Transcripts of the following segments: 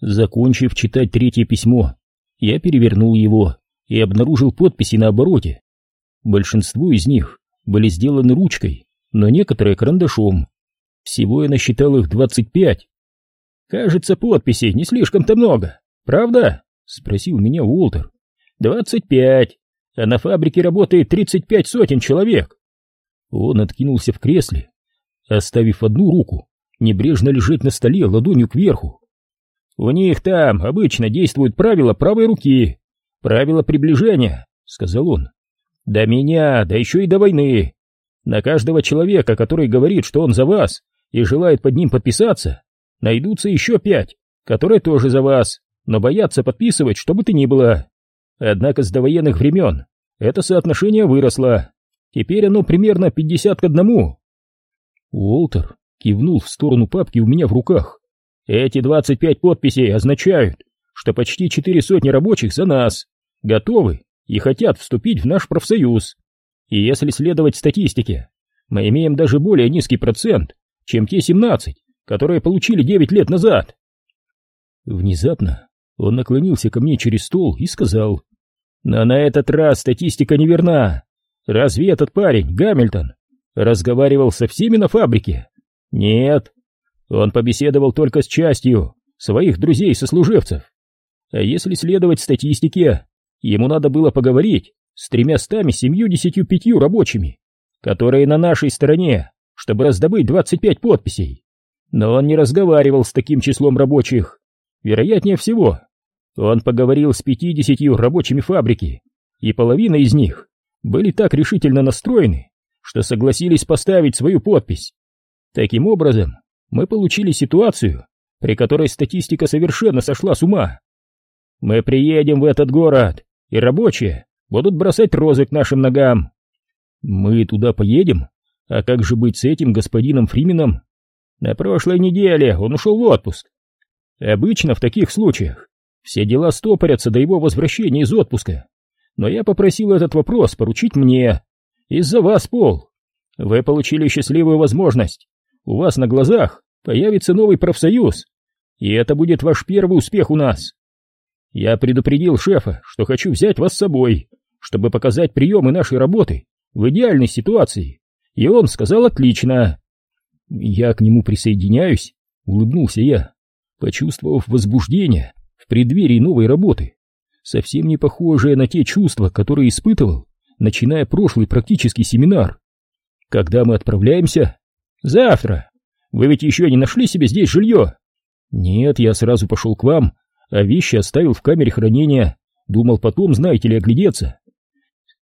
Закончив читать третье письмо, я перевернул его и обнаружил подписи на обороте. Большинство из них были сделаны ручкой, но некоторые карандашом. Всего я насчитал их двадцать пять. «Кажется, подписей не слишком-то много, правда?» — спросил меня Уолтер. «Двадцать пять, а на фабрике работает тридцать пять сотен человек». Он откинулся в кресле, оставив одну руку небрежно лежать на столе ладонью кверху. «У них там обычно действуют правила правой руки, правила приближения», — сказал он. «До меня, да еще и до войны. На каждого человека, который говорит, что он за вас и желает под ним подписаться, найдутся еще пять, которые тоже за вас, но боятся подписывать, что бы то ни было. Однако с довоенных времен это соотношение выросло. Теперь оно примерно пятьдесят к одному. Уолтер кивнул в сторону папки у меня в руках. Эти двадцать пять подписей означают, что почти четыре сотни рабочих за нас, готовы и хотят вступить в наш профсоюз. И если следовать статистике, мы имеем даже более низкий процент, чем те семнадцать, которые получили девять лет назад. Внезапно он наклонился ко мне через стол и сказал, «Но на этот раз статистика неверна. Разве этот парень, Гамильтон, разговаривал со всеми на фабрике? Нет. Он побеседовал только с частью своих друзей-сослуживцев. А если следовать статистике, ему надо было поговорить с тремястами семьюдесятью пятью рабочими, которые на нашей стороне, чтобы раздобыть двадцать пять подписей. Но он не разговаривал с таким числом рабочих. Вероятнее всего, он поговорил с пятидесятью рабочими фабрики, и половина из них были так решительно настроены, что согласились поставить свою подпись. Таким образом, мы получили ситуацию, при которой статистика совершенно сошла с ума. Мы приедем в этот город, и рабочие будут бросать розы к нашим ногам. Мы туда поедем? А как же быть с этим господином Фрименом? На прошлой неделе он ушел в отпуск. Обычно в таких случаях все дела стопорятся до его возвращения из отпуска. Но я попросил этот вопрос поручить мне. Из-за вас, Пол. Вы получили счастливую возможность. У вас на глазах появится новый профсоюз. И это будет ваш первый успех у нас. Я предупредил шефа, что хочу взять вас с собой, чтобы показать приемы нашей работы в идеальной ситуации. И он сказал отлично. Я к нему присоединяюсь, улыбнулся я, почувствовав возбуждение в преддверии новой работы, совсем не похожее на те чувства, которые испытывал, начиная прошлый практический семинар. Когда мы отправляемся? Завтра. Вы ведь еще не нашли себе здесь жилье? Нет, я сразу пошел к вам, а вещи оставил в камере хранения. Думал потом, знаете ли, оглядеться.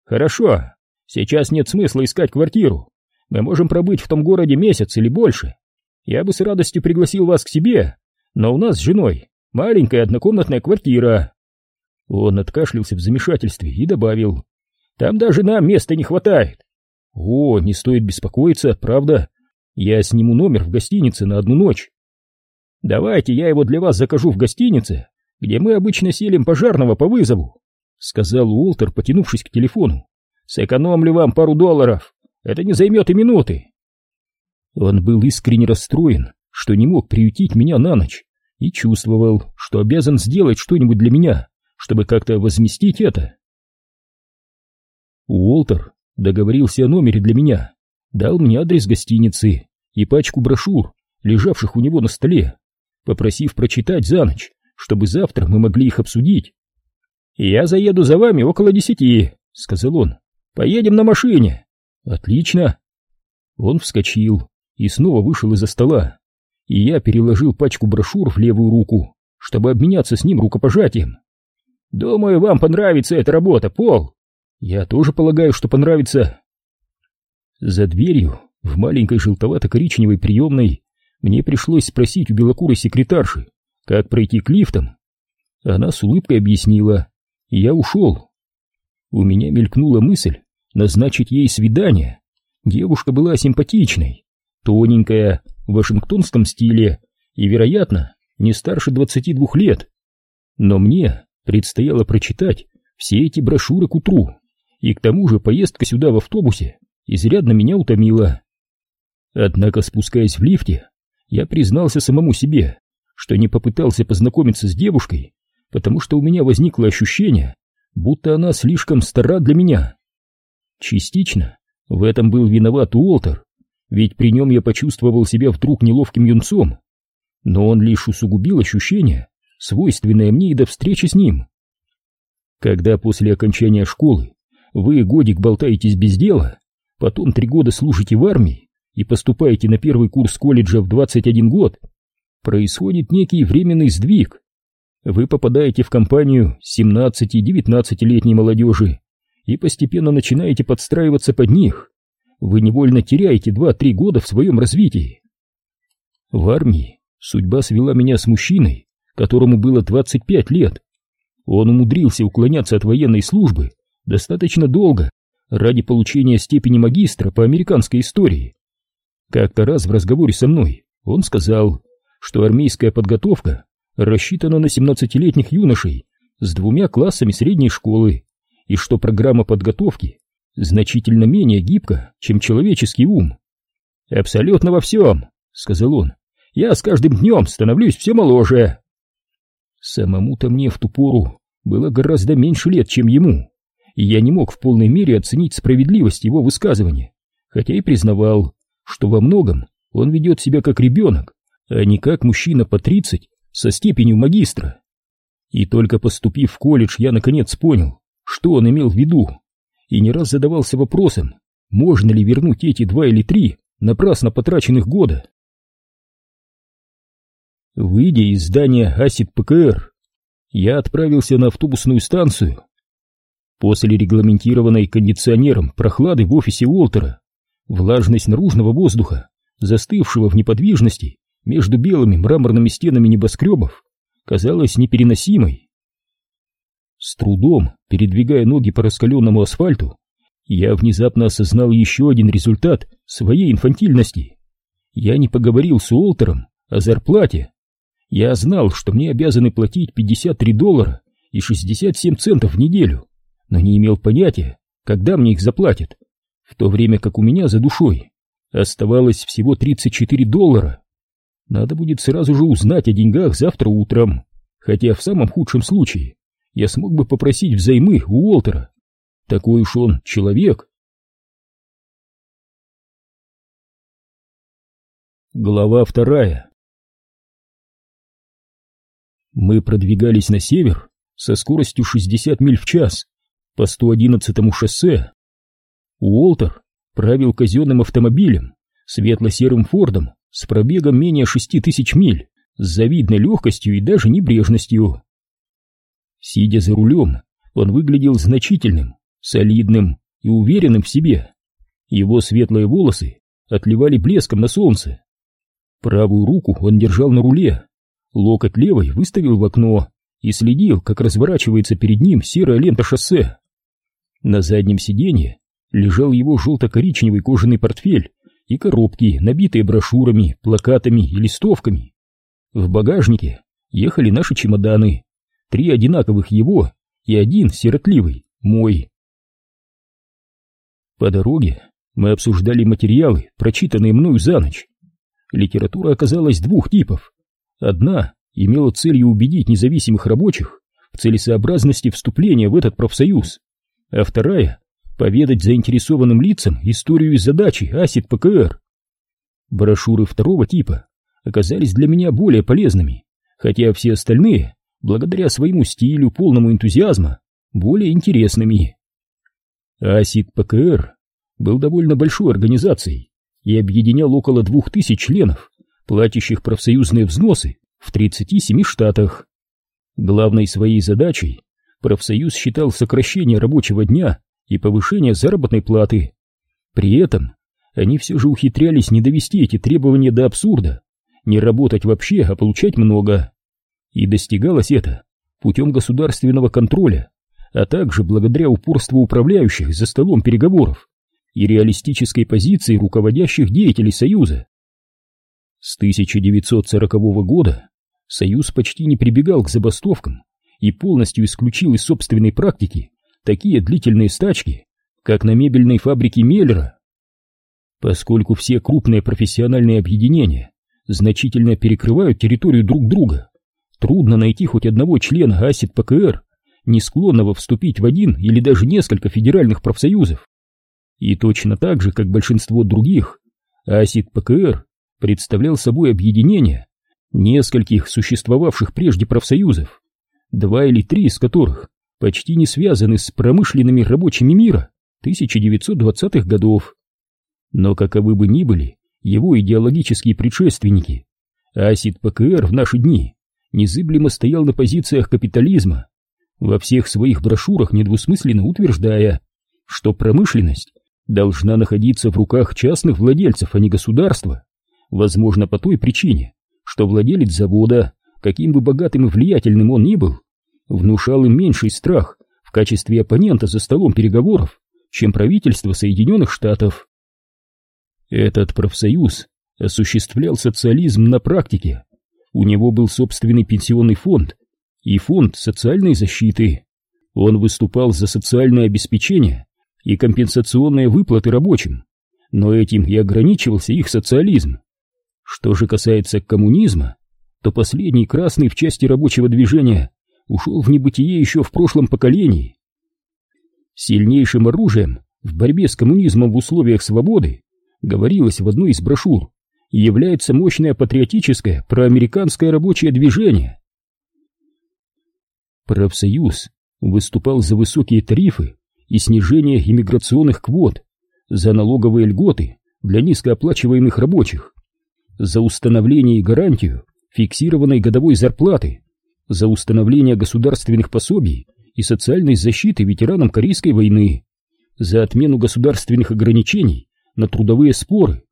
Хорошо. Сейчас нет смысла искать квартиру. Мы можем пробыть в том городе месяц или больше. Я бы с радостью пригласил вас к себе, но у нас с женой маленькая однокомнатная квартира. Он откашлялся в замешательстве и добавил. Там даже нам места не хватает. О, не стоит беспокоиться, правда. Я сниму номер в гостинице на одну ночь. Давайте я его для вас закажу в гостинице, где мы обычно селим пожарного по вызову, сказал Уолтер, потянувшись к телефону. Сэкономлю вам пару долларов. Это не займет и минуты. Он был искренне расстроен, что не мог приютить меня на ночь, и чувствовал, что обязан сделать что-нибудь для меня, чтобы как-то возместить это. Уолтер договорился о номере для меня, дал мне адрес гостиницы и пачку брошюр, лежавших у него на столе, попросив прочитать за ночь, чтобы завтра мы могли их обсудить. «Я заеду за вами около десяти», — сказал он. «Поедем на машине». «Отлично». Он вскочил и снова вышел из-за стола, и я переложил пачку брошюр в левую руку, чтобы обменяться с ним рукопожатием. «Думаю, вам понравится эта работа, Пол», я тоже полагаю, что понравится. За дверью, в маленькой желтовато-коричневой приемной, мне пришлось спросить у белокурой секретарши, как пройти к лифтам. Она с улыбкой объяснила, и я ушел. У меня мелькнула мысль назначить ей свидание. Девушка была симпатичной, тоненькая, в вашингтонском стиле и, вероятно, не старше двадцати двух лет. Но мне предстояло прочитать все эти брошюры к утру и к тому же поездка сюда в автобусе изрядно меня утомила. Однако, спускаясь в лифте, я признался самому себе, что не попытался познакомиться с девушкой, потому что у меня возникло ощущение, будто она слишком стара для меня. Частично в этом был виноват Уолтер, ведь при нем я почувствовал себя вдруг неловким юнцом, но он лишь усугубил ощущение, свойственное мне и до встречи с ним. Когда после окончания школы вы годик болтаетесь без дела, потом три года служите в армии и поступаете на первый курс колледжа в 21 год, происходит некий временный сдвиг. Вы попадаете в компанию 17-19-летней молодежи и постепенно начинаете подстраиваться под них. Вы невольно теряете 2-3 года в своем развитии. В армии судьба свела меня с мужчиной, которому было 25 лет. Он умудрился уклоняться от военной службы достаточно долго ради получения степени магистра по американской истории. Как-то раз в разговоре со мной он сказал, что армейская подготовка рассчитана на 17-летних юношей с двумя классами средней школы, и что программа подготовки значительно менее гибка, чем человеческий ум. «Абсолютно во всем», — сказал он, — «я с каждым днем становлюсь все моложе». Самому-то мне в ту пору было гораздо меньше лет, чем ему, и я не мог в полной мере оценить справедливость его высказывания, хотя и признавал, что во многом он ведет себя как ребенок, а не как мужчина по 30 со степенью магистра. И только поступив в колледж, я наконец понял, что он имел в виду, и не раз задавался вопросом, можно ли вернуть эти два или три напрасно потраченных года. Выйдя из здания Асид ПКР, я отправился на автобусную станцию. После регламентированной кондиционером прохлады в офисе Уолтера, влажность наружного воздуха, застывшего в неподвижности, между белыми мраморными стенами небоскребов казалась непереносимой. С трудом, передвигая ноги по раскаленному асфальту, я внезапно осознал еще один результат своей инфантильности. Я не поговорил с Уолтером о зарплате. Я знал, что мне обязаны платить 53 доллара и 67 центов в неделю, но не имел понятия, когда мне их заплатят, в то время как у меня за душой оставалось всего 34 доллара. Надо будет сразу же узнать о деньгах завтра утром, хотя в самом худшем случае я смог бы попросить взаймы у Уолтера. Такой уж он человек. Глава вторая Мы продвигались на север со скоростью 60 миль в час по 111-му шоссе. Уолтер правил казенным автомобилем, светло-серым Фордом, с пробегом менее шести тысяч миль, с завидной легкостью и даже небрежностью. Сидя за рулем, он выглядел значительным, солидным и уверенным в себе. Его светлые волосы отливали блеском на солнце. Правую руку он держал на руле, локоть левой выставил в окно и следил, как разворачивается перед ним серая лента шоссе. На заднем сиденье лежал его желто-коричневый кожаный портфель и коробки, набитые брошюрами, плакатами и листовками. В багажнике ехали наши чемоданы, три одинаковых его и один сиротливый, мой. По дороге мы обсуждали материалы, прочитанные мною за ночь. Литература оказалась двух типов. Одна имела целью убедить независимых рабочих в целесообразности вступления в этот профсоюз, а вторая поведать заинтересованным лицам историю и задачи АСИД ПКР. Брошюры второго типа оказались для меня более полезными, хотя все остальные, благодаря своему стилю, полному энтузиазма, более интересными. АСИД ПКР был довольно большой организацией и объединял около двух тысяч членов, платящих профсоюзные взносы в 37 штатах. Главной своей задачей профсоюз считал сокращение рабочего дня и повышение заработной платы. При этом они все же ухитрялись не довести эти требования до абсурда, не работать вообще, а получать много. И достигалось это путем государственного контроля, а также благодаря упорству управляющих за столом переговоров и реалистической позиции руководящих деятелей Союза. С 1940 года Союз почти не прибегал к забастовкам и полностью исключил из собственной практики такие длительные стачки, как на мебельной фабрике Меллера. Поскольку все крупные профессиональные объединения значительно перекрывают территорию друг друга. Трудно найти хоть одного члена АСИД ПКР, не склонного вступить в один или даже несколько федеральных профсоюзов. И точно так же, как большинство других, АСИД ПКР представлял собой объединение нескольких существовавших прежде профсоюзов, два или три из которых почти не связаны с промышленными рабочими мира 1920-х годов. Но каковы бы ни были его идеологические предшественники, АСИД ПКР в наши дни незыблемо стоял на позициях капитализма, во всех своих брошюрах недвусмысленно утверждая, что промышленность должна находиться в руках частных владельцев, а не государства, возможно по той причине, что владелец завода, каким бы богатым и влиятельным он ни был, внушал им меньший страх в качестве оппонента за столом переговоров, чем правительство Соединенных Штатов. Этот профсоюз осуществлял социализм на практике. У него был собственный пенсионный фонд и фонд социальной защиты. Он выступал за социальное обеспечение и компенсационные выплаты рабочим, но этим и ограничивался их социализм. Что же касается коммунизма, то последний красный в части рабочего движения ушел в небытие еще в прошлом поколении. Сильнейшим оружием в борьбе с коммунизмом в условиях свободы, говорилось в одной из брошюр, является мощное патриотическое проамериканское рабочее движение. Профсоюз выступал за высокие тарифы и снижение иммиграционных квот, за налоговые льготы для низкооплачиваемых рабочих, за установление и гарантию фиксированной годовой зарплаты, за установление государственных пособий и социальной защиты ветеранам Корейской войны, за отмену государственных ограничений на трудовые споры.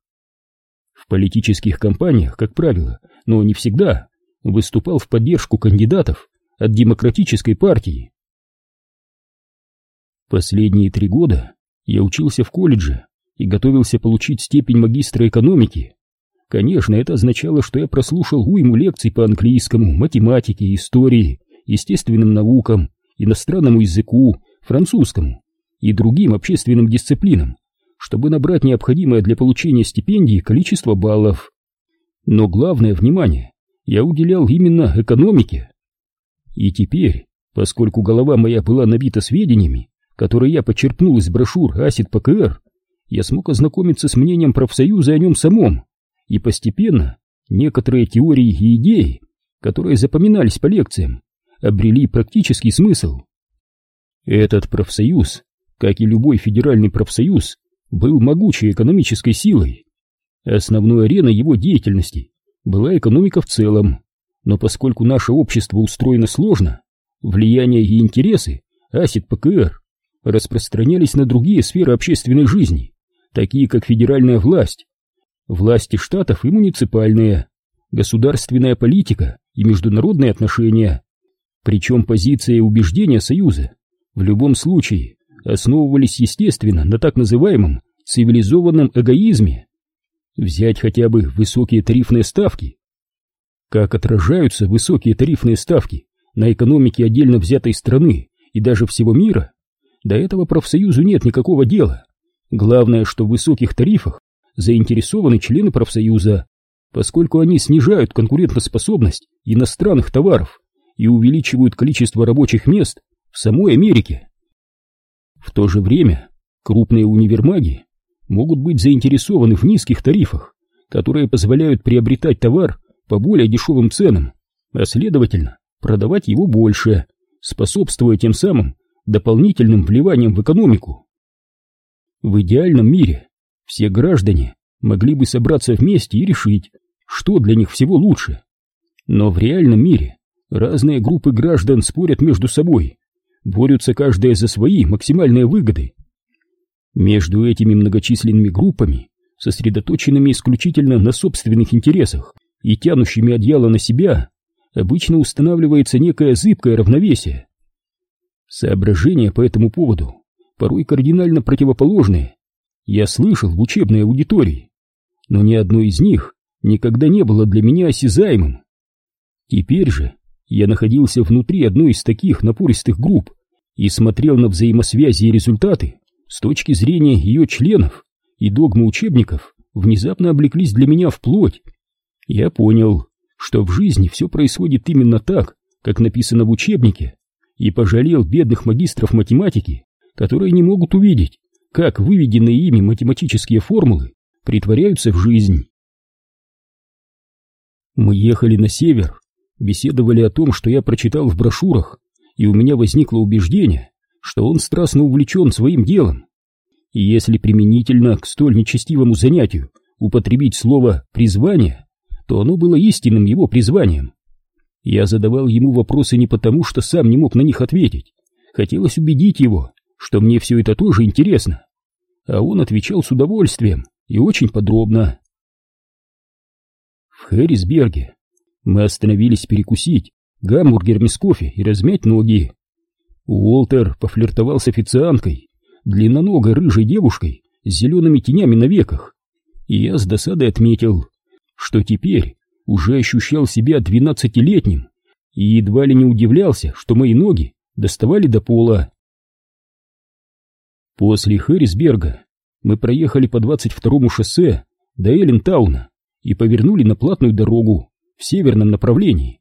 В политических кампаниях, как правило, но не всегда, выступал в поддержку кандидатов от демократической партии. Последние три года я учился в колледже и готовился получить степень магистра экономики. Конечно, это означало, что я прослушал уйму лекций по английскому, математике, истории, естественным наукам, иностранному языку, французскому и другим общественным дисциплинам, чтобы набрать необходимое для получения стипендии количество баллов. Но главное внимание я уделял именно экономике. И теперь, поскольку голова моя была набита сведениями, которые я почерпнул из брошюр АСИД ПКР, я смог ознакомиться с мнением профсоюза о нем самом и постепенно некоторые теории и идеи, которые запоминались по лекциям, обрели практический смысл. Этот профсоюз, как и любой федеральный профсоюз, был могучей экономической силой. Основной ареной его деятельности была экономика в целом, но поскольку наше общество устроено сложно, влияние и интересы АСИД ПКР распространялись на другие сферы общественной жизни, такие как федеральная власть, власти штатов и муниципальные, государственная политика и международные отношения. Причем позиция и убеждения Союза в любом случае основывались, естественно, на так называемом цивилизованном эгоизме. Взять хотя бы высокие тарифные ставки. Как отражаются высокие тарифные ставки на экономике отдельно взятой страны и даже всего мира, до этого профсоюзу нет никакого дела. Главное, что в высоких тарифах заинтересованы члены профсоюза, поскольку они снижают конкурентоспособность иностранных товаров и увеличивают количество рабочих мест в самой Америке. В то же время крупные универмаги могут быть заинтересованы в низких тарифах, которые позволяют приобретать товар по более дешевым ценам, а следовательно продавать его больше, способствуя тем самым дополнительным вливанием в экономику. В идеальном мире все граждане могли бы собраться вместе и решить, что для них всего лучше. Но в реальном мире разные группы граждан спорят между собой, борются каждая за свои максимальные выгоды. Между этими многочисленными группами, сосредоточенными исключительно на собственных интересах и тянущими одеяло на себя, обычно устанавливается некое зыбкое равновесие. Соображения по этому поводу порой кардинально противоположные. Я слышал в учебной аудитории, но ни одно из них никогда не было для меня осязаемым. Теперь же я находился внутри одной из таких напористых групп и смотрел на взаимосвязи и результаты с точки зрения ее членов, и догмы учебников внезапно облеклись для меня в плоть. Я понял, что в жизни все происходит именно так, как написано в учебнике, и пожалел бедных магистров математики, которые не могут увидеть, как выведенные ими математические формулы притворяются в жизнь. Мы ехали на север, беседовали о том, что я прочитал в брошюрах, и у меня возникло убеждение, что он страстно увлечен своим делом. И если применительно к столь нечестивому занятию употребить слово «призвание», то оно было истинным его призванием. Я задавал ему вопросы не потому, что сам не мог на них ответить. Хотелось убедить его, что мне все это тоже интересно. А он отвечал с удовольствием и очень подробно. В Хэрисберге мы остановились перекусить гамбургерами с кофе и размять ноги. Уолтер пофлиртовал с официанткой, длинноногой рыжей девушкой с зелеными тенями на веках, и я с досадой отметил, что теперь уже ощущал себя двенадцатилетним и едва ли не удивлялся, что мои ноги доставали до пола. После Хэрисберга мы проехали по 22-му шоссе до Эллентауна и повернули на платную дорогу в северном направлении.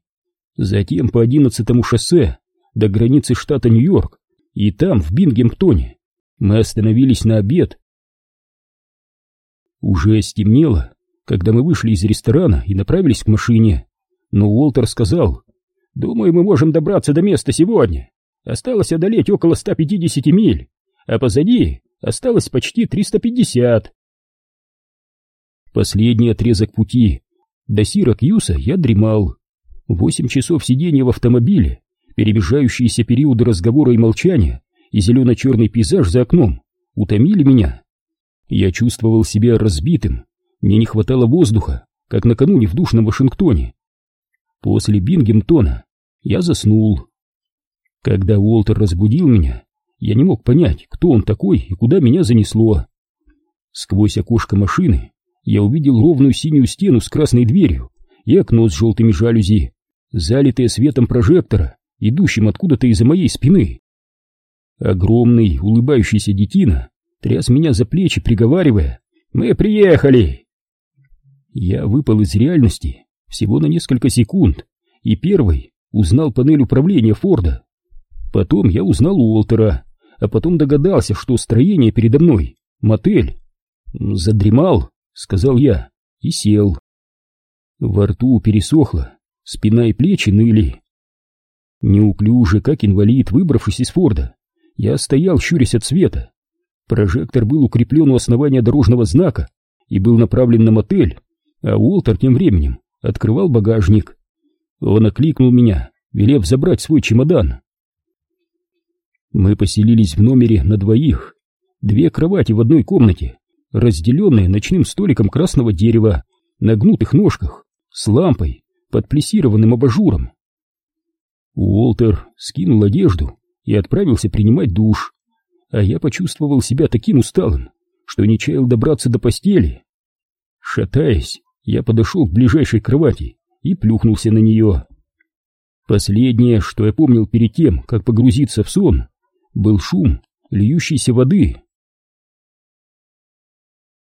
Затем по 11-му шоссе до границы штата Нью-Йорк, и там, в Бингемптоне, мы остановились на обед. Уже стемнело, когда мы вышли из ресторана и направились к машине, но Уолтер сказал, «Думаю, мы можем добраться до места сегодня. Осталось одолеть около 150 миль, а позади осталось почти 350». Последний отрезок пути до Сиракьюса я дремал. Восемь часов сидения в автомобиле, перебежающиеся периоды разговора и молчания и зелено-черный пейзаж за окном утомили меня. Я чувствовал себя разбитым, мне не хватало воздуха, как накануне в душном Вашингтоне. После Бингемтона я заснул. Когда Уолтер разбудил меня, я не мог понять, кто он такой и куда меня занесло. Сквозь окошко машины я увидел ровную синюю стену с красной дверью и окно с желтыми жалюзи, залитое светом прожектора, идущим откуда-то из-за моей спины. Огромный, улыбающийся детина тряс меня за плечи, приговаривая «Мы приехали!» Я выпал из реальности всего на несколько секунд и первый узнал панель управления Форда. Потом я узнал Уолтера, а потом догадался, что строение передо мной — мотель. «Задремал», — сказал я, и сел. Во рту пересохло, спина и плечи ныли. Неуклюже, как инвалид, выбравшись из Форда, я стоял, щурясь от света. Прожектор был укреплен у основания дорожного знака и был направлен на мотель, а Уолтер тем временем открывал багажник. Он окликнул меня, велев забрать свой чемодан. Мы поселились в номере на двоих. Две кровати в одной комнате, разделенные ночным столиком красного дерева на гнутых ножках, с лампой, под плессированным абажуром. Уолтер скинул одежду и отправился принимать душ, а я почувствовал себя таким усталым, что не чаял добраться до постели. Шатаясь, я подошел к ближайшей кровати и плюхнулся на нее. Последнее, что я помнил перед тем, как погрузиться в сон, был шум льющейся воды.